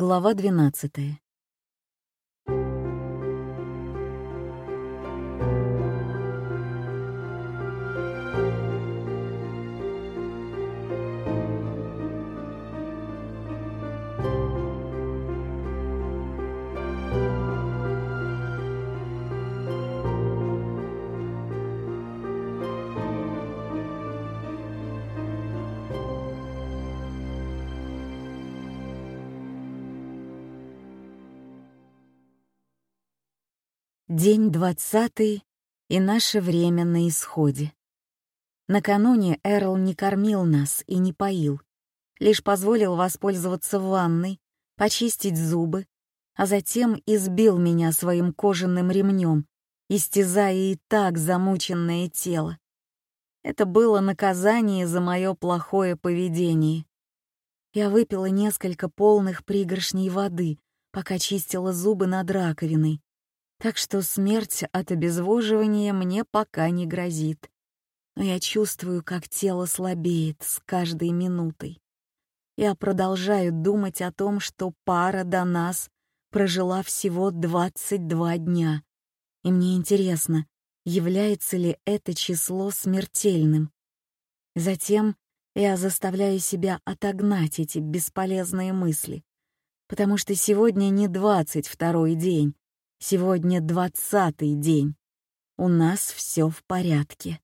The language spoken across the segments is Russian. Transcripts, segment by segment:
Глава 12. День двадцатый, и наше время на исходе. Накануне Эрл не кормил нас и не поил, лишь позволил воспользоваться ванной, почистить зубы, а затем избил меня своим кожаным ремнем, истязая и так замученное тело. Это было наказание за мое плохое поведение. Я выпила несколько полных пригоршней воды, пока чистила зубы над раковиной, так что смерть от обезвоживания мне пока не грозит. Но я чувствую, как тело слабеет с каждой минутой. Я продолжаю думать о том, что пара до нас прожила всего 22 дня. И мне интересно, является ли это число смертельным. Затем я заставляю себя отогнать эти бесполезные мысли, потому что сегодня не 22 день, Сегодня двадцатый день. У нас все в порядке.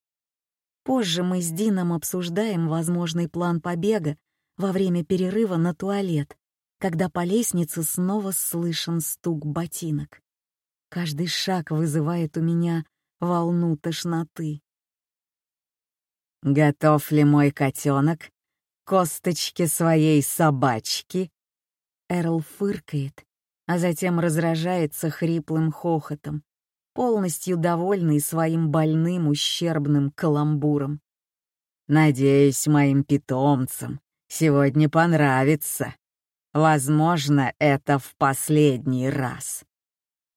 Позже мы с Дином обсуждаем возможный план побега во время перерыва на туалет, когда по лестнице снова слышен стук ботинок. Каждый шаг вызывает у меня волну тошноты. «Готов ли мой котенок косточки своей собачки?» Эрл фыркает, а затем разражается хриплым хохотом, полностью довольный своим больным ущербным каламбуром. «Надеюсь, моим питомцам сегодня понравится. Возможно, это в последний раз.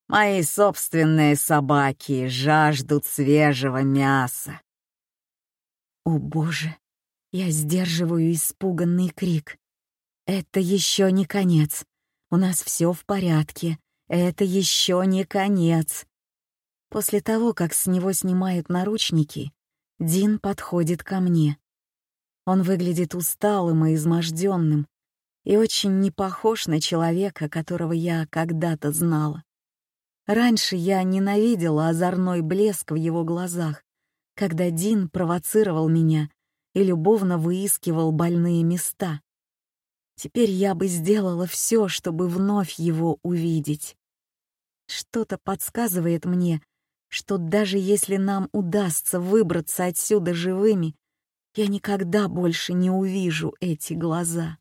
Мои собственные собаки жаждут свежего мяса». «О, Боже!» Я сдерживаю испуганный крик. «Это еще не конец. У нас все в порядке. Это еще не конец. После того, как с него снимают наручники, Дин подходит ко мне. Он выглядит усталым и изможденным и очень не похож на человека, которого я когда-то знала. Раньше я ненавидела озорной блеск в его глазах, когда Дин провоцировал меня и любовно выискивал больные места. Теперь я бы сделала все, чтобы вновь его увидеть. Что-то подсказывает мне, что даже если нам удастся выбраться отсюда живыми, я никогда больше не увижу эти глаза.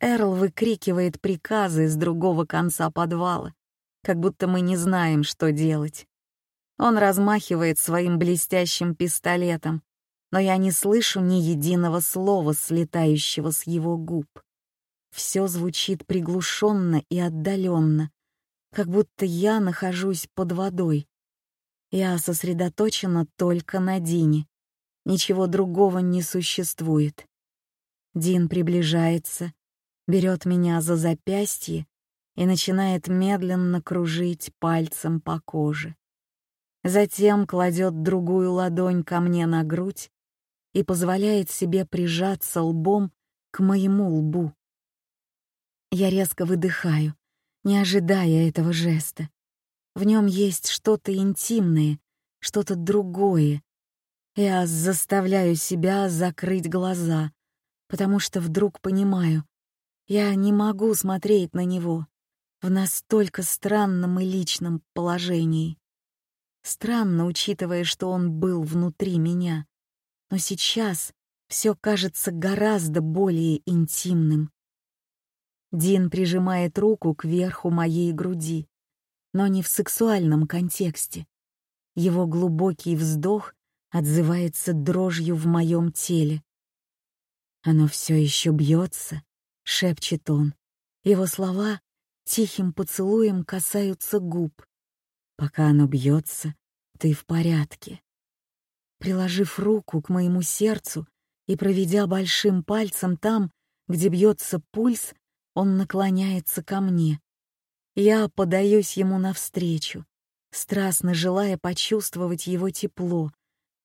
Эрл выкрикивает приказы с другого конца подвала, как будто мы не знаем, что делать. Он размахивает своим блестящим пистолетом, но я не слышу ни единого слова, слетающего с его губ. Все звучит приглушенно и отдаленно, как будто я нахожусь под водой. Я сосредоточена только на Дине. Ничего другого не существует. Дин приближается, берет меня за запястье и начинает медленно кружить пальцем по коже. Затем кладет другую ладонь ко мне на грудь и позволяет себе прижаться лбом к моему лбу. Я резко выдыхаю, не ожидая этого жеста. В нем есть что-то интимное, что-то другое. Я заставляю себя закрыть глаза, потому что вдруг понимаю, я не могу смотреть на него в настолько странном и личном положении. Странно, учитывая, что он был внутри меня. Но сейчас все кажется гораздо более интимным. Дин прижимает руку к верху моей груди, но не в сексуальном контексте. Его глубокий вздох отзывается дрожью в моем теле. «Оно все еще бьется», — шепчет он. Его слова тихим поцелуем касаются губ. «Пока оно бьется, ты в порядке». Приложив руку к моему сердцу и проведя большим пальцем там, где бьется пульс, Он наклоняется ко мне. Я подаюсь ему навстречу, страстно желая почувствовать его тепло,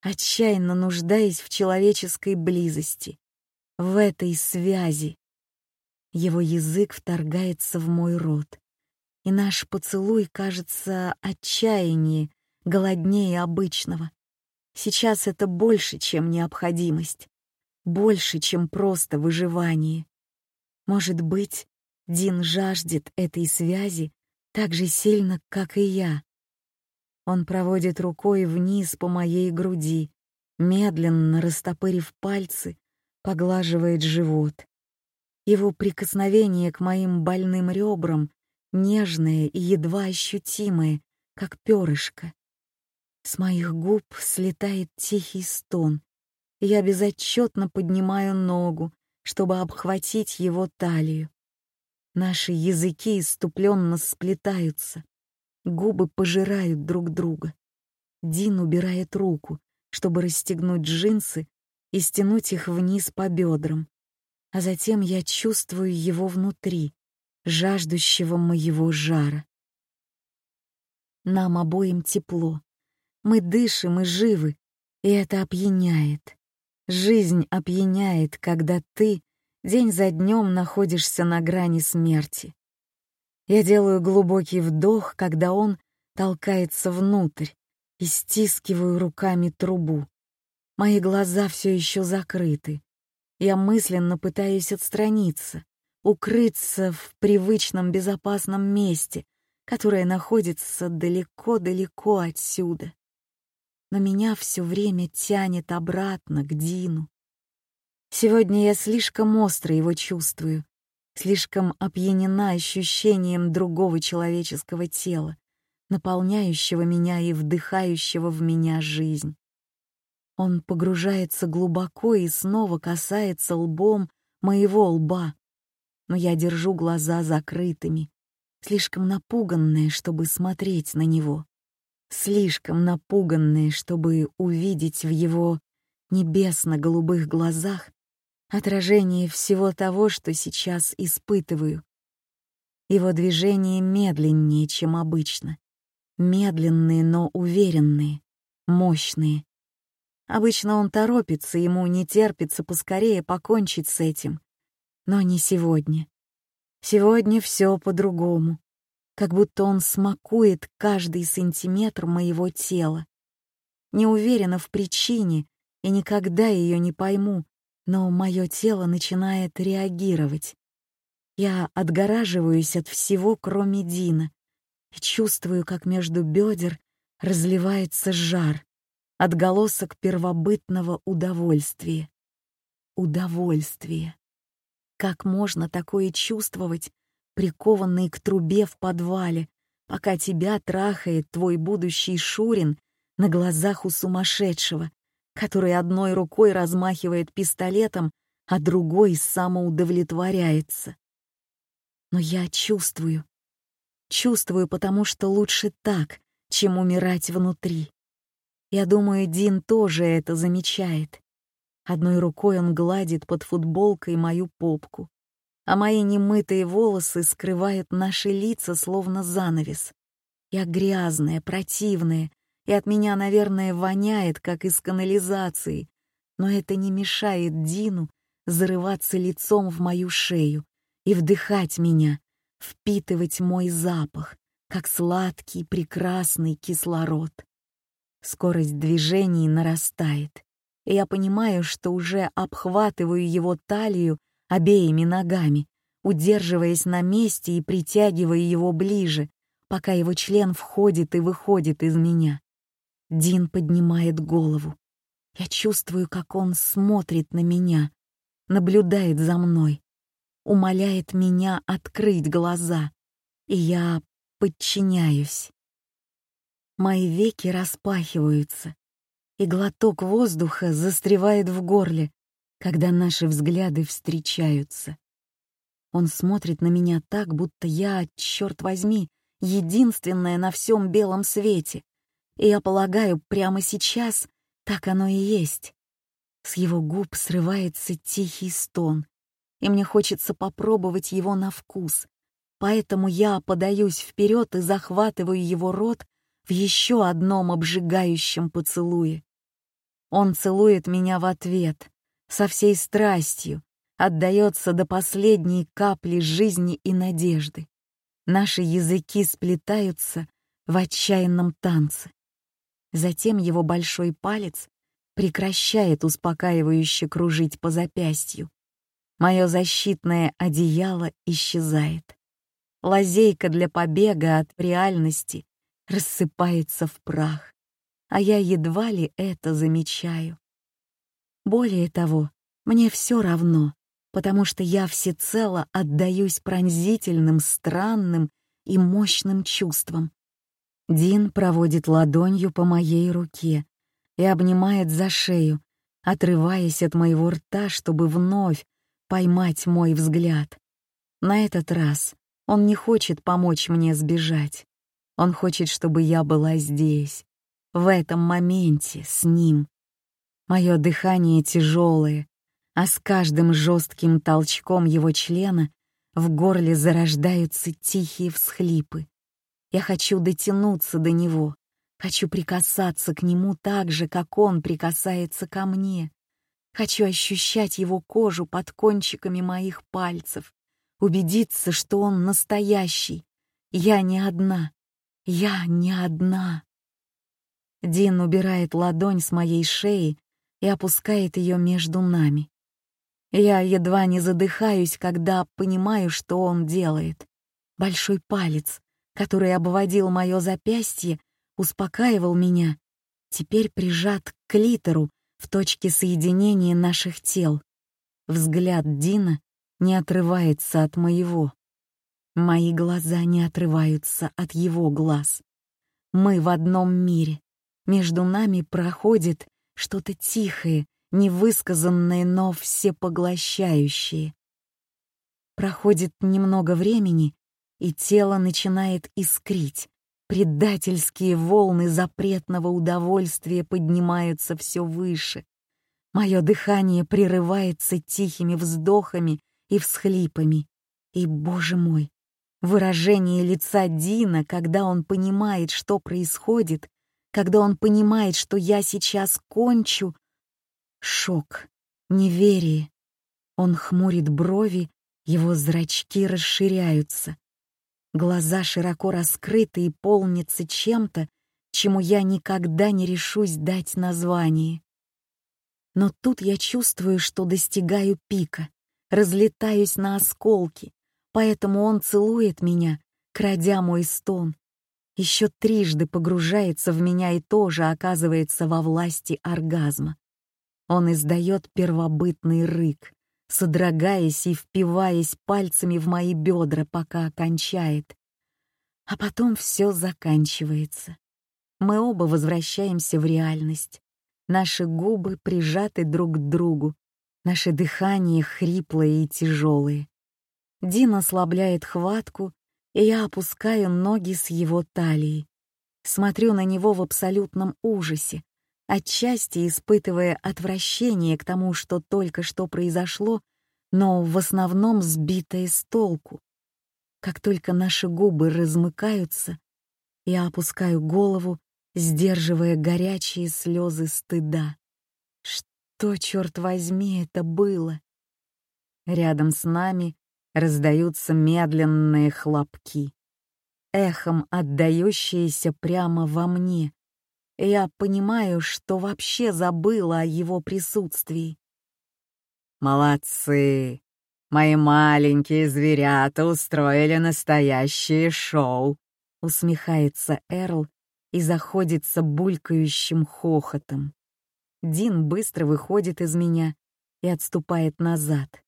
отчаянно нуждаясь в человеческой близости, в этой связи. Его язык вторгается в мой рот, и наш поцелуй кажется отчаяннее, голоднее обычного. Сейчас это больше, чем необходимость, больше, чем просто выживание. Может быть, Дин жаждет этой связи так же сильно, как и я. Он проводит рукой вниз по моей груди, медленно растопырив пальцы, поглаживает живот. Его прикосновение к моим больным ребрам нежное и едва ощутимое, как перышко. С моих губ слетает тихий стон. Я безотчетно поднимаю ногу, чтобы обхватить его талию. Наши языки иступленно сплетаются. Губы пожирают друг друга. Дин убирает руку, чтобы расстегнуть джинсы и стянуть их вниз по бедрам. А затем я чувствую его внутри, жаждущего моего жара. Нам обоим тепло. Мы дышим и живы, и это опьяняет. Жизнь опьяняет, когда ты день за днем находишься на грани смерти. Я делаю глубокий вдох, когда он толкается внутрь, и стискиваю руками трубу. Мои глаза все еще закрыты. Я мысленно пытаюсь отстраниться, укрыться в привычном безопасном месте, которое находится далеко-далеко отсюда. Но меня все время тянет обратно к Дину. Сегодня я слишком остро его чувствую, слишком опьянена ощущением другого человеческого тела, наполняющего меня и вдыхающего в меня жизнь. Он погружается глубоко и снова касается лбом моего лба, но я держу глаза закрытыми, слишком напуганная, чтобы смотреть на него, слишком напуганная, чтобы увидеть в его небесно-голубых глазах отражение всего того, что сейчас испытываю. Его движения медленнее, чем обычно. Медленные, но уверенные, мощные. Обычно он торопится, ему не терпится поскорее покончить с этим. Но не сегодня. Сегодня все по-другому. Как будто он смакует каждый сантиметр моего тела. Не уверена в причине и никогда ее не пойму, но мое тело начинает реагировать. Я отгораживаюсь от всего, кроме Дина, и чувствую, как между бедер разливается жар, отголосок первобытного удовольствия. Удовольствие. Как можно такое чувствовать, прикованный к трубе в подвале, пока тебя трахает твой будущий Шурин на глазах у сумасшедшего, который одной рукой размахивает пистолетом, а другой самоудовлетворяется. Но я чувствую. Чувствую, потому что лучше так, чем умирать внутри. Я думаю, Дин тоже это замечает. Одной рукой он гладит под футболкой мою попку, а мои немытые волосы скрывают наши лица, словно занавес. Я грязная, противная, и от меня, наверное, воняет, как из канализации, но это не мешает Дину зарываться лицом в мою шею и вдыхать меня, впитывать мой запах, как сладкий, прекрасный кислород. Скорость движений нарастает, и я понимаю, что уже обхватываю его талию обеими ногами, удерживаясь на месте и притягивая его ближе, пока его член входит и выходит из меня. Дин поднимает голову. Я чувствую, как он смотрит на меня, наблюдает за мной, умоляет меня открыть глаза, и я подчиняюсь. Мои веки распахиваются, и глоток воздуха застревает в горле, когда наши взгляды встречаются. Он смотрит на меня так, будто я, черт возьми, единственная на всем белом свете, и я полагаю, прямо сейчас так оно и есть. С его губ срывается тихий стон, и мне хочется попробовать его на вкус. Поэтому я подаюсь вперед и захватываю его рот в еще одном обжигающем поцелуе. Он целует меня в ответ, со всей страстью, отдается до последней капли жизни и надежды. Наши языки сплетаются в отчаянном танце. Затем его большой палец прекращает успокаивающе кружить по запястью. Мое защитное одеяло исчезает. Лазейка для побега от реальности рассыпается в прах, а я едва ли это замечаю. Более того, мне все равно, потому что я всецело отдаюсь пронзительным, странным и мощным чувствам. Дин проводит ладонью по моей руке и обнимает за шею, отрываясь от моего рта, чтобы вновь поймать мой взгляд. На этот раз он не хочет помочь мне сбежать. Он хочет, чтобы я была здесь, в этом моменте, с ним. Мое дыхание тяжелое, а с каждым жестким толчком его члена в горле зарождаются тихие всхлипы. Я хочу дотянуться до него, хочу прикасаться к нему так же, как он прикасается ко мне. Хочу ощущать его кожу под кончиками моих пальцев, убедиться, что он настоящий. Я не одна, я не одна. Дин убирает ладонь с моей шеи и опускает ее между нами. Я едва не задыхаюсь, когда понимаю, что он делает. Большой палец, который обводил мое запястье, успокаивал меня, теперь прижат к клитору в точке соединения наших тел. Взгляд Дина не отрывается от моего. Мои глаза не отрываются от его глаз. Мы в одном мире. Между нами проходит что-то тихое, невысказанные, но всепоглощающие. Проходит немного времени, и тело начинает искрить. Предательские волны запретного удовольствия поднимаются все выше. Мое дыхание прерывается тихими вздохами и всхлипами. И, боже мой, выражение лица Дина, когда он понимает, что происходит, когда он понимает, что я сейчас кончу, Шок, неверие. Он хмурит брови, его зрачки расширяются. Глаза широко раскрыты и полнятся чем-то, чему я никогда не решусь дать название. Но тут я чувствую, что достигаю пика, разлетаюсь на осколки, поэтому он целует меня, крадя мой стон. Еще трижды погружается в меня и тоже оказывается во власти оргазма. Он издает первобытный рык, содрогаясь и впиваясь пальцами в мои бедра, пока кончает. А потом все заканчивается. Мы оба возвращаемся в реальность. Наши губы прижаты друг к другу, наше дыхание хриплое и тяжелое. Дин ослабляет хватку, и я опускаю ноги с его талии. Смотрю на него в абсолютном ужасе, отчасти испытывая отвращение к тому, что только что произошло, но в основном сбитое с толку. Как только наши губы размыкаются, я опускаю голову, сдерживая горячие слезы стыда. Что, черт возьми, это было? Рядом с нами раздаются медленные хлопки, эхом отдающиеся прямо во мне, я понимаю, что вообще забыла о его присутствии. «Молодцы! Мои маленькие зверята устроили настоящее шоу!» — усмехается Эрл и заходится булькающим хохотом. Дин быстро выходит из меня и отступает назад.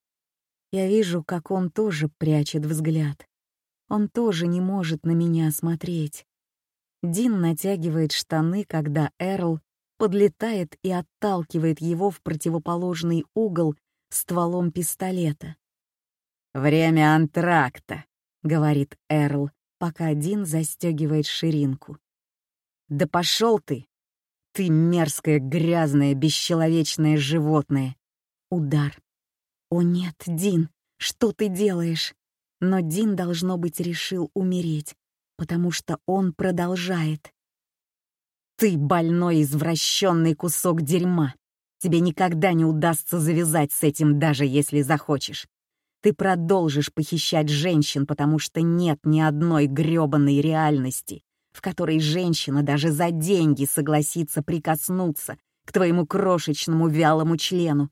Я вижу, как он тоже прячет взгляд. Он тоже не может на меня смотреть. Дин натягивает штаны, когда Эрл подлетает и отталкивает его в противоположный угол стволом пистолета. «Время антракта», — говорит Эрл, пока Дин застегивает ширинку. «Да пошел ты! Ты мерзкое, грязное, бесчеловечное животное!» Удар. «О нет, Дин, Что ты делаешь?» Но Дин, должно быть, решил умереть, потому что он продолжает. «Ты больной извращенный кусок дерьма. Тебе никогда не удастся завязать с этим, даже если захочешь. Ты продолжишь похищать женщин, потому что нет ни одной грёбаной реальности, в которой женщина даже за деньги согласится прикоснуться к твоему крошечному вялому члену.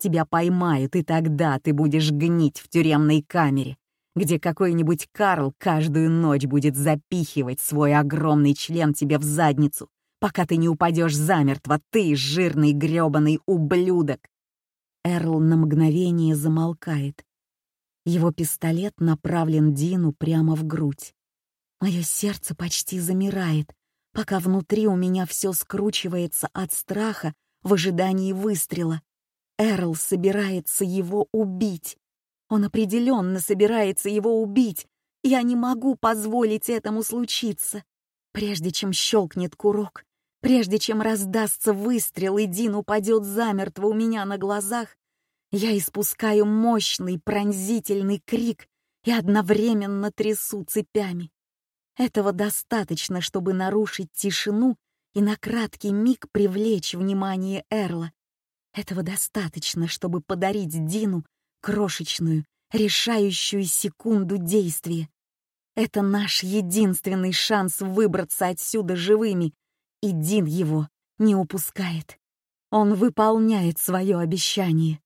Тебя поймают, и тогда ты будешь гнить в тюремной камере, где какой-нибудь Карл каждую ночь будет запихивать свой огромный член тебе в задницу, пока ты не упадешь замертво, ты, жирный грёбаный ублюдок!» Эрл на мгновение замолкает. Его пистолет направлен Дину прямо в грудь. Мое сердце почти замирает, пока внутри у меня все скручивается от страха в ожидании выстрела. Эрл собирается его убить. Он определенно собирается его убить. Я не могу позволить этому случиться. Прежде чем щелкнет курок, Прежде чем раздастся выстрел и Дин упадет замертво у меня на глазах, я испускаю мощный пронзительный крик и одновременно трясу цепями. Этого достаточно, чтобы нарушить тишину и на краткий миг привлечь внимание Эрла. Этого достаточно, чтобы подарить Дину крошечную, решающую секунду действия. Это наш единственный шанс выбраться отсюда живыми, и Дин его не упускает. Он выполняет свое обещание.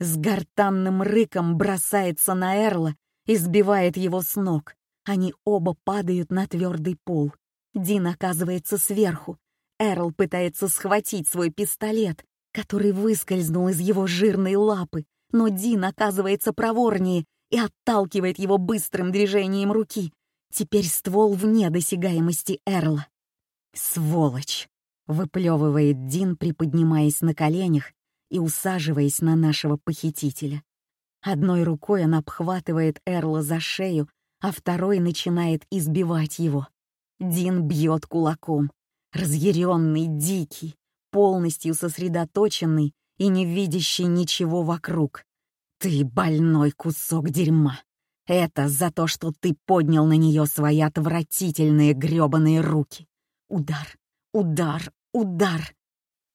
С гортанным рыком бросается на Эрла и сбивает его с ног. Они оба падают на твердый пол. Дин оказывается сверху. Эрл пытается схватить свой пистолет, который выскользнул из его жирной лапы, но Дин оказывается проворнее и отталкивает его быстрым движением руки. Теперь ствол вне досягаемости Эрла. «Сволочь!» — выплевывает Дин, приподнимаясь на коленях и усаживаясь на нашего похитителя. Одной рукой он обхватывает Эрла за шею, а второй начинает избивать его. Дин бьет кулаком, разъяренный, дикий, полностью сосредоточенный и не видящий ничего вокруг. «Ты больной кусок дерьма!» Это за то, что ты поднял на нее свои отвратительные грёбаные руки. Удар, удар, удар.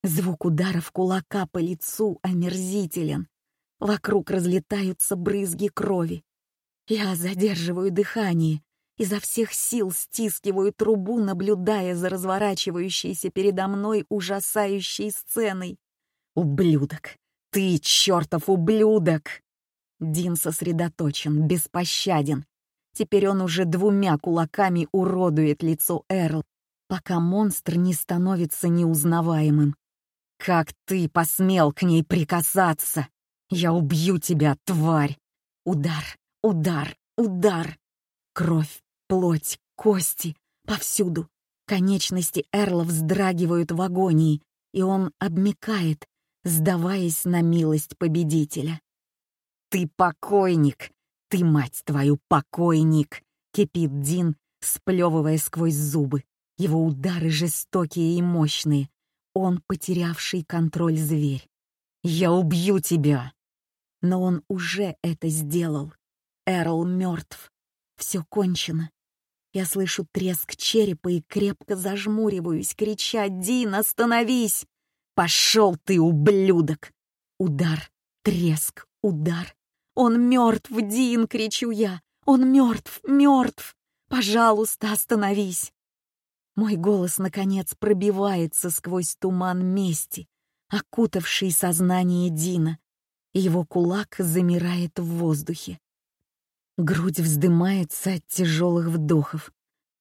Звук ударов кулака по лицу омерзителен. Вокруг разлетаются брызги крови. Я задерживаю дыхание, изо всех сил стискиваю трубу, наблюдая за разворачивающейся передо мной ужасающей сценой. «Ублюдок! Ты чертов ублюдок!» Дин сосредоточен, беспощаден. Теперь он уже двумя кулаками уродует лицо Эрл, пока монстр не становится неузнаваемым. «Как ты посмел к ней прикасаться? Я убью тебя, тварь!» Удар, удар, удар. Кровь, плоть, кости, повсюду. Конечности Эрла вздрагивают в агонии, и он обмикает, сдаваясь на милость победителя. «Ты покойник! Ты, мать твою, покойник!» — кипит Дин, сплевывая сквозь зубы. Его удары жестокие и мощные. Он потерявший контроль зверь. «Я убью тебя!» Но он уже это сделал. Эрл мертв. Все кончено. Я слышу треск черепа и крепко зажмуриваюсь, крича «Дин, остановись!» «Пошел ты, ублюдок!» Удар, треск, удар. «Он мертв, Дин!» — кричу я. «Он мертв, мертв! Пожалуйста, остановись!» Мой голос, наконец, пробивается сквозь туман мести, окутавший сознание Дина, его кулак замирает в воздухе. Грудь вздымается от тяжелых вдохов.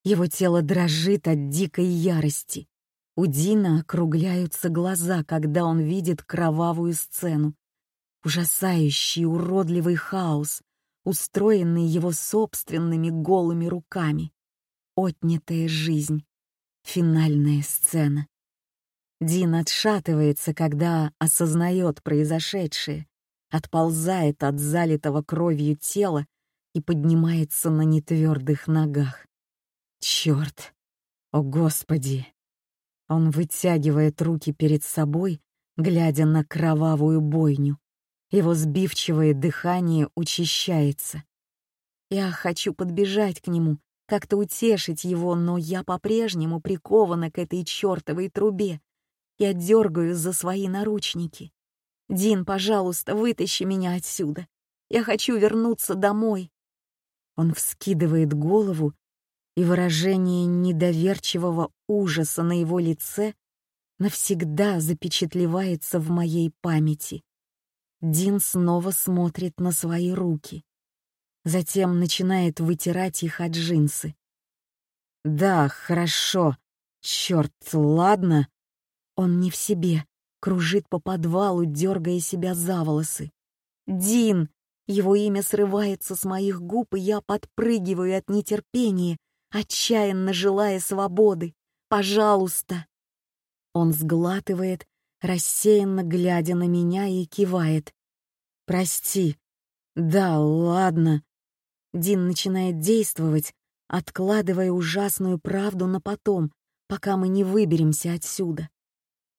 Его тело дрожит от дикой ярости. У Дина округляются глаза, когда он видит кровавую сцену. Ужасающий, уродливый хаос, устроенный его собственными голыми руками. Отнятая жизнь. Финальная сцена. Дин отшатывается, когда осознает произошедшее, отползает от залитого кровью тела и поднимается на нетвердых ногах. Черт! О, Господи! Он вытягивает руки перед собой, глядя на кровавую бойню. Его сбивчивое дыхание учащается. Я хочу подбежать к нему, как-то утешить его, но я по-прежнему прикована к этой чертовой трубе. Я дергаю за свои наручники. «Дин, пожалуйста, вытащи меня отсюда. Я хочу вернуться домой». Он вскидывает голову, и выражение недоверчивого ужаса на его лице навсегда запечатлевается в моей памяти. Дин снова смотрит на свои руки. Затем начинает вытирать их от джинсы. «Да, хорошо. Черт, ладно». Он не в себе, кружит по подвалу, дергая себя за волосы. «Дин!» Его имя срывается с моих губ, и я подпрыгиваю от нетерпения, отчаянно желая свободы. «Пожалуйста!» Он сглатывает, рассеянно глядя на меня и кивает. «Прости. Да, ладно». Дин начинает действовать, откладывая ужасную правду на потом, пока мы не выберемся отсюда.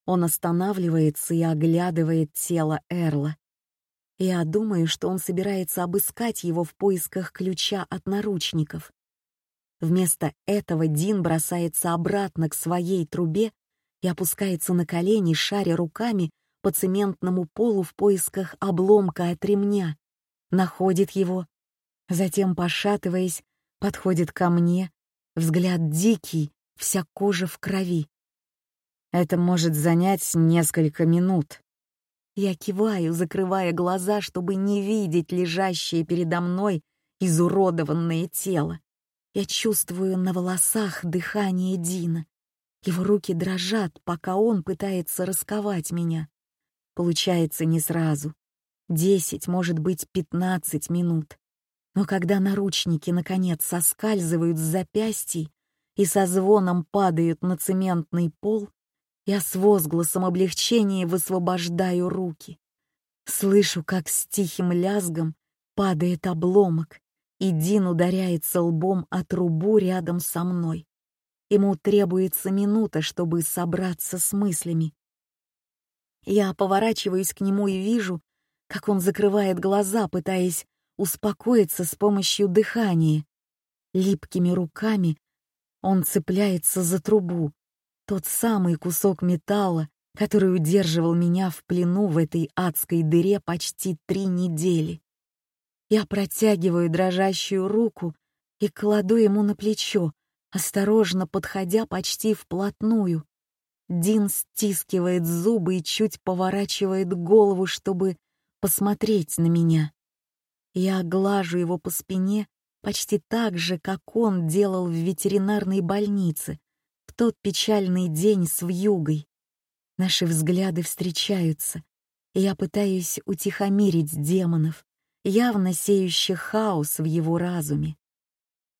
Он останавливается и оглядывает тело Эрла. Я думаю, что он собирается обыскать его в поисках ключа от наручников. Вместо этого Дин бросается обратно к своей трубе и опускается на колени, шаря руками по цементному полу в поисках обломка от ремня. Находит его, затем, пошатываясь, подходит ко мне, взгляд дикий, вся кожа в крови. Это может занять несколько минут. Я киваю, закрывая глаза, чтобы не видеть лежащее передо мной изуродованное тело. Я чувствую на волосах дыхание Дина. Его руки дрожат, пока он пытается расковать меня. Получается не сразу. Десять, может быть, пятнадцать минут. Но когда наручники, наконец, соскальзывают с запястий и со звоном падают на цементный пол, я с возгласом облегчения высвобождаю руки. Слышу, как с тихим лязгом падает обломок, и Дин ударяется лбом о трубу рядом со мной. Ему требуется минута, чтобы собраться с мыслями. Я поворачиваюсь к нему и вижу, как он закрывает глаза, пытаясь успокоиться с помощью дыхания. Липкими руками он цепляется за трубу, тот самый кусок металла, который удерживал меня в плену в этой адской дыре почти три недели. Я протягиваю дрожащую руку и кладу ему на плечо, осторожно подходя почти вплотную. Дин стискивает зубы и чуть поворачивает голову, чтобы посмотреть на меня. Я глажу его по спине почти так же, как он делал в ветеринарной больнице, тот печальный день с вьюгой. Наши взгляды встречаются, и я пытаюсь утихомирить демонов, явно сеющих хаос в его разуме.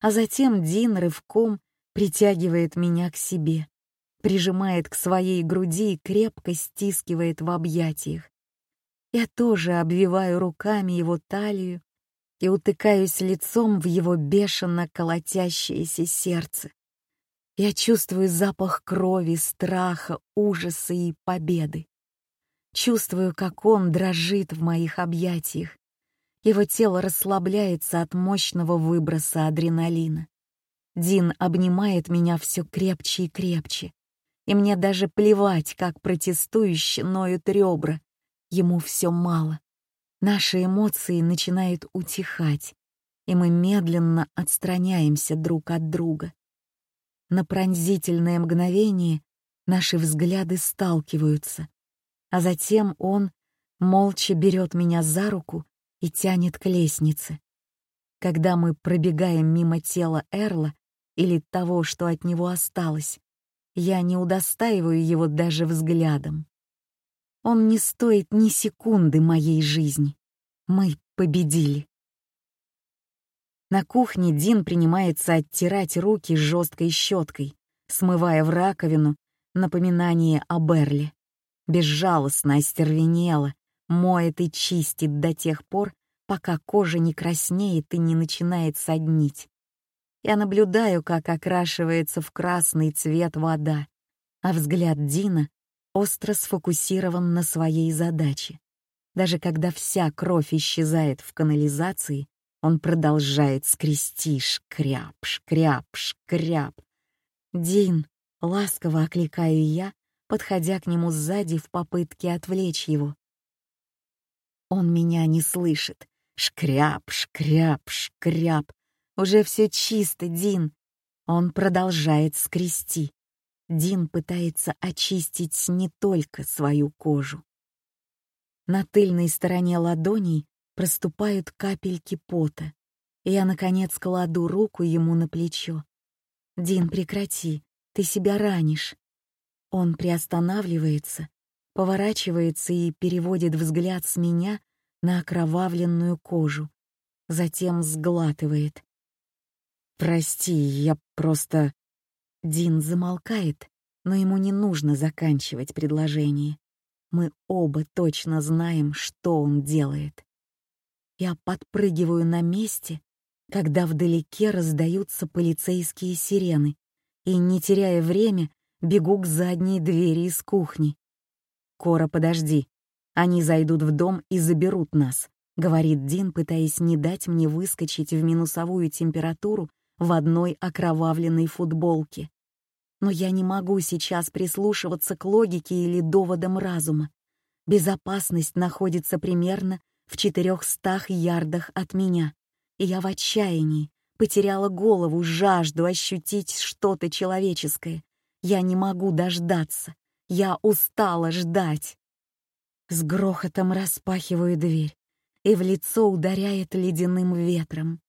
А затем Дин рывком притягивает меня к себе, прижимает к своей груди и крепко стискивает в объятиях. Я тоже обвиваю руками его талию и утыкаюсь лицом в его бешено колотящееся сердце. Я чувствую запах крови, страха, ужаса и победы. Чувствую, как он дрожит в моих объятиях. Его тело расслабляется от мощного выброса адреналина. Дин обнимает меня все крепче и крепче. И мне даже плевать, как протестующе ноют ребра. Ему все мало. Наши эмоции начинают утихать, и мы медленно отстраняемся друг от друга. На пронзительное мгновение наши взгляды сталкиваются, а затем он молча берет меня за руку и тянет к лестнице. Когда мы пробегаем мимо тела Эрла или того, что от него осталось, я не удостаиваю его даже взглядом. Он не стоит ни секунды моей жизни. Мы победили. На кухне Дин принимается оттирать руки жесткой щеткой, смывая в раковину напоминание о Берли. Безжалостно остервенело, моет и чистит до тех пор, пока кожа не краснеет и не начинает соднить. Я наблюдаю, как окрашивается в красный цвет вода, а взгляд Дина остро сфокусирован на своей задаче. Даже когда вся кровь исчезает в канализации, он продолжает скрести шкряп, шкряп, шкряп. «Дин!» — ласково окликаю я, подходя к нему сзади в попытке отвлечь его. Он меня не слышит. Шкряп, шкряп, шкряп. Уже все чисто, Дин. Он продолжает скрести. Дин пытается очистить не только свою кожу. На тыльной стороне ладоней проступают капельки пота. И я, наконец, кладу руку ему на плечо. «Дин, прекрати, ты себя ранишь». Он приостанавливается, поворачивается и переводит взгляд с меня на окровавленную кожу, затем сглатывает. «Прости, я просто...» Дин замолкает, но ему не нужно заканчивать предложение. Мы оба точно знаем, что он делает. Я подпрыгиваю на месте, когда вдалеке раздаются полицейские сирены, и, не теряя время, бегу к задней двери из кухни. «Кора, подожди. Они зайдут в дом и заберут нас», — говорит Дин, пытаясь не дать мне выскочить в минусовую температуру в одной окровавленной футболке но я не могу сейчас прислушиваться к логике или доводам разума. Безопасность находится примерно в четырехстах ярдах от меня, и я в отчаянии, потеряла голову, жажду ощутить что-то человеческое. Я не могу дождаться, я устала ждать. С грохотом распахиваю дверь, и в лицо ударяет ледяным ветром.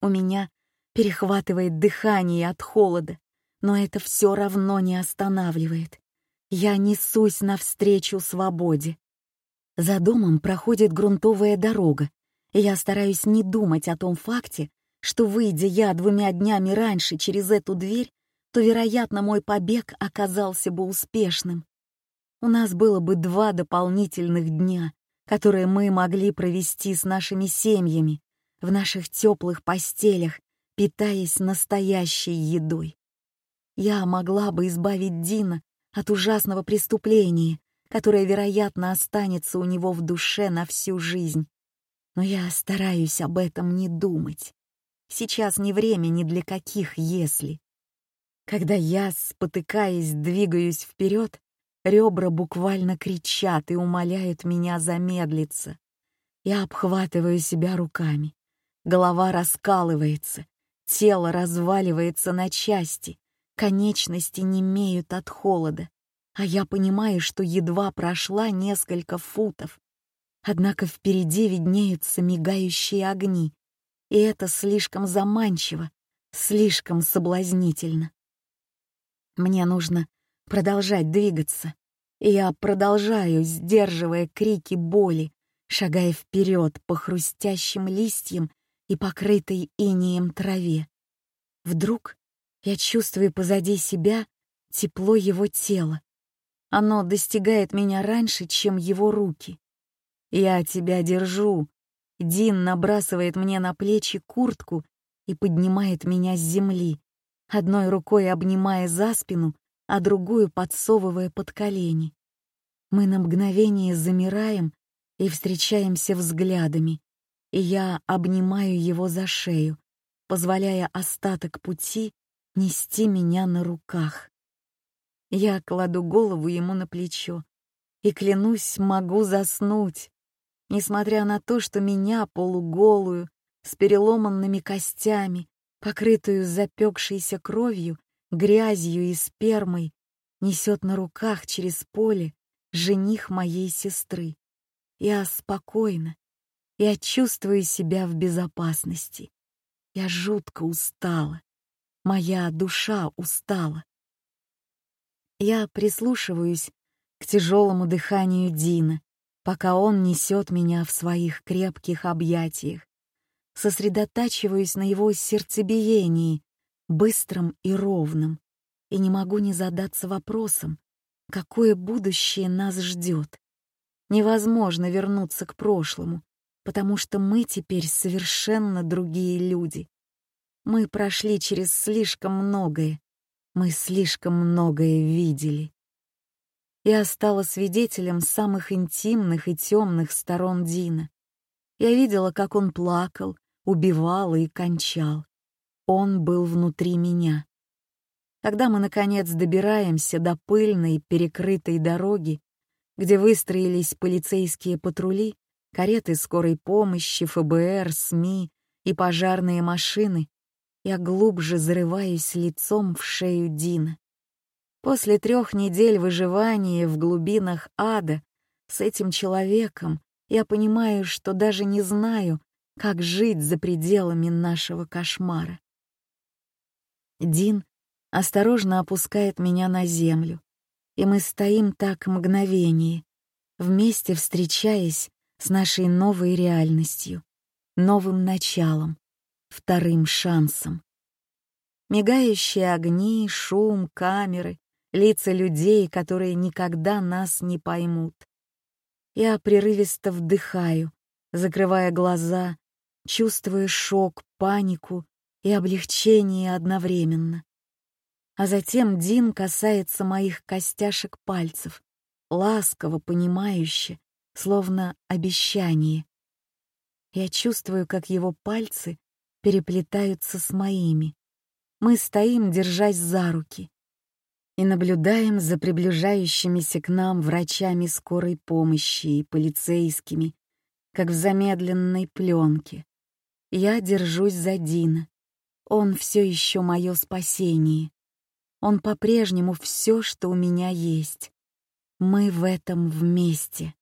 У меня перехватывает дыхание от холода, но это все равно не останавливает. Я несусь навстречу свободе. За домом проходит грунтовая дорога, и я стараюсь не думать о том факте, что, выйдя я двумя днями раньше через эту дверь, то, вероятно, мой побег оказался бы успешным. У нас было бы два дополнительных дня, которые мы могли провести с нашими семьями, в наших теплых постелях, питаясь настоящей едой я могла бы избавить Дина от ужасного преступления, которое, вероятно, останется у него в душе на всю жизнь. Но я стараюсь об этом не думать. Сейчас не время ни для каких «если». Когда я, спотыкаясь, двигаюсь вперед, ребра буквально кричат и умоляют меня замедлиться. Я обхватываю себя руками. Голова раскалывается, тело разваливается на части, Конечности немеют от холода, а я понимаю, что едва прошла несколько футов. Однако впереди виднеются мигающие огни, и это слишком заманчиво, слишком соблазнительно. Мне нужно продолжать двигаться, и я продолжаю, сдерживая крики боли, шагая вперед по хрустящим листьям и покрытой инеем траве. Вдруг я чувствую позади себя тепло его тела. Оно достигает меня раньше, чем его руки. «Я тебя держу!» Дин набрасывает мне на плечи куртку и поднимает меня с земли, одной рукой обнимая за спину, а другую подсовывая под колени. Мы на мгновение замираем и встречаемся взглядами, и я обнимаю его за шею, позволяя остаток пути нести меня на руках. Я кладу голову ему на плечо и, клянусь, могу заснуть, несмотря на то, что меня полуголую, с переломанными костями, покрытую запекшейся кровью, грязью и спермой, несет на руках через поле жених моей сестры. Я спокойна, я чувствую себя в безопасности. Я жутко устала. Моя душа устала. Я прислушиваюсь к тяжелому дыханию Дина, пока он несет меня в своих крепких объятиях. Сосредотачиваюсь на его сердцебиении, быстром и ровном, и не могу не задаться вопросом, какое будущее нас ждет. Невозможно вернуться к прошлому, потому что мы теперь совершенно другие люди. Мы прошли через слишком многое. Мы слишком многое видели. Я стала свидетелем самых интимных и темных сторон Дина. Я видела, как он плакал, убивал и кончал. Он был внутри меня. Когда мы, наконец, добираемся до пыльной, перекрытой дороги, где выстроились полицейские патрули, кареты скорой помощи, ФБР, СМИ и пожарные машины, я глубже зарываюсь лицом в шею Дина. После трех недель выживания в глубинах ада с этим человеком я понимаю, что даже не знаю, как жить за пределами нашего кошмара. Дин осторожно опускает меня на землю, и мы стоим так мгновение, вместе встречаясь с нашей новой реальностью, новым началом, вторым шансом. Мигающие огни, шум, камеры, лица людей, которые никогда нас не поймут. Я прерывисто вдыхаю, закрывая глаза, чувствуя шок, панику и облегчение одновременно. А затем Дин касается моих костяшек пальцев, ласково, понимающе, словно обещание. Я чувствую, как его пальцы переплетаются с моими. Мы стоим, держась за руки, и наблюдаем за приближающимися к нам врачами скорой помощи и полицейскими, как в замедленной пленке. Я держусь за Дина. Он все еще мое спасение. Он по-прежнему все, что у меня есть. Мы в этом вместе.